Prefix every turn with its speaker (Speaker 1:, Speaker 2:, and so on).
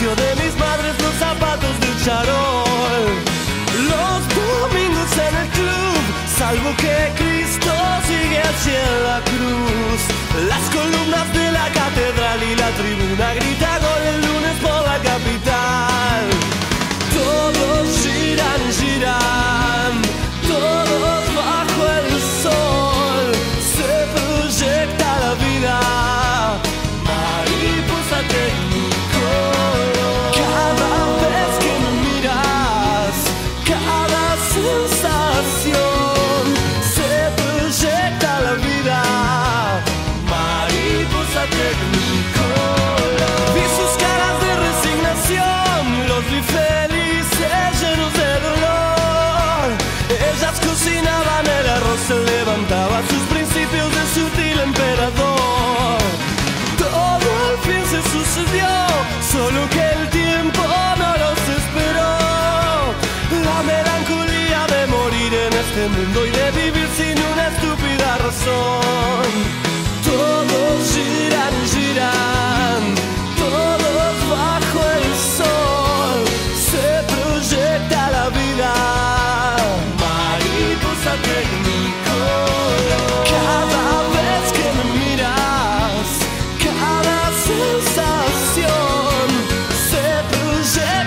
Speaker 1: de mis madres, los zapatos de un charol. Los domingos en el club, salvo que Cristo sigue hacia la cruz. Las columnas de la catedral y la tribuna gritan. Todos giram, giram, todos bajo o sol. Se projeta a vida, mariposa técnico. Cada vez que me miras, cada sensação se projeta.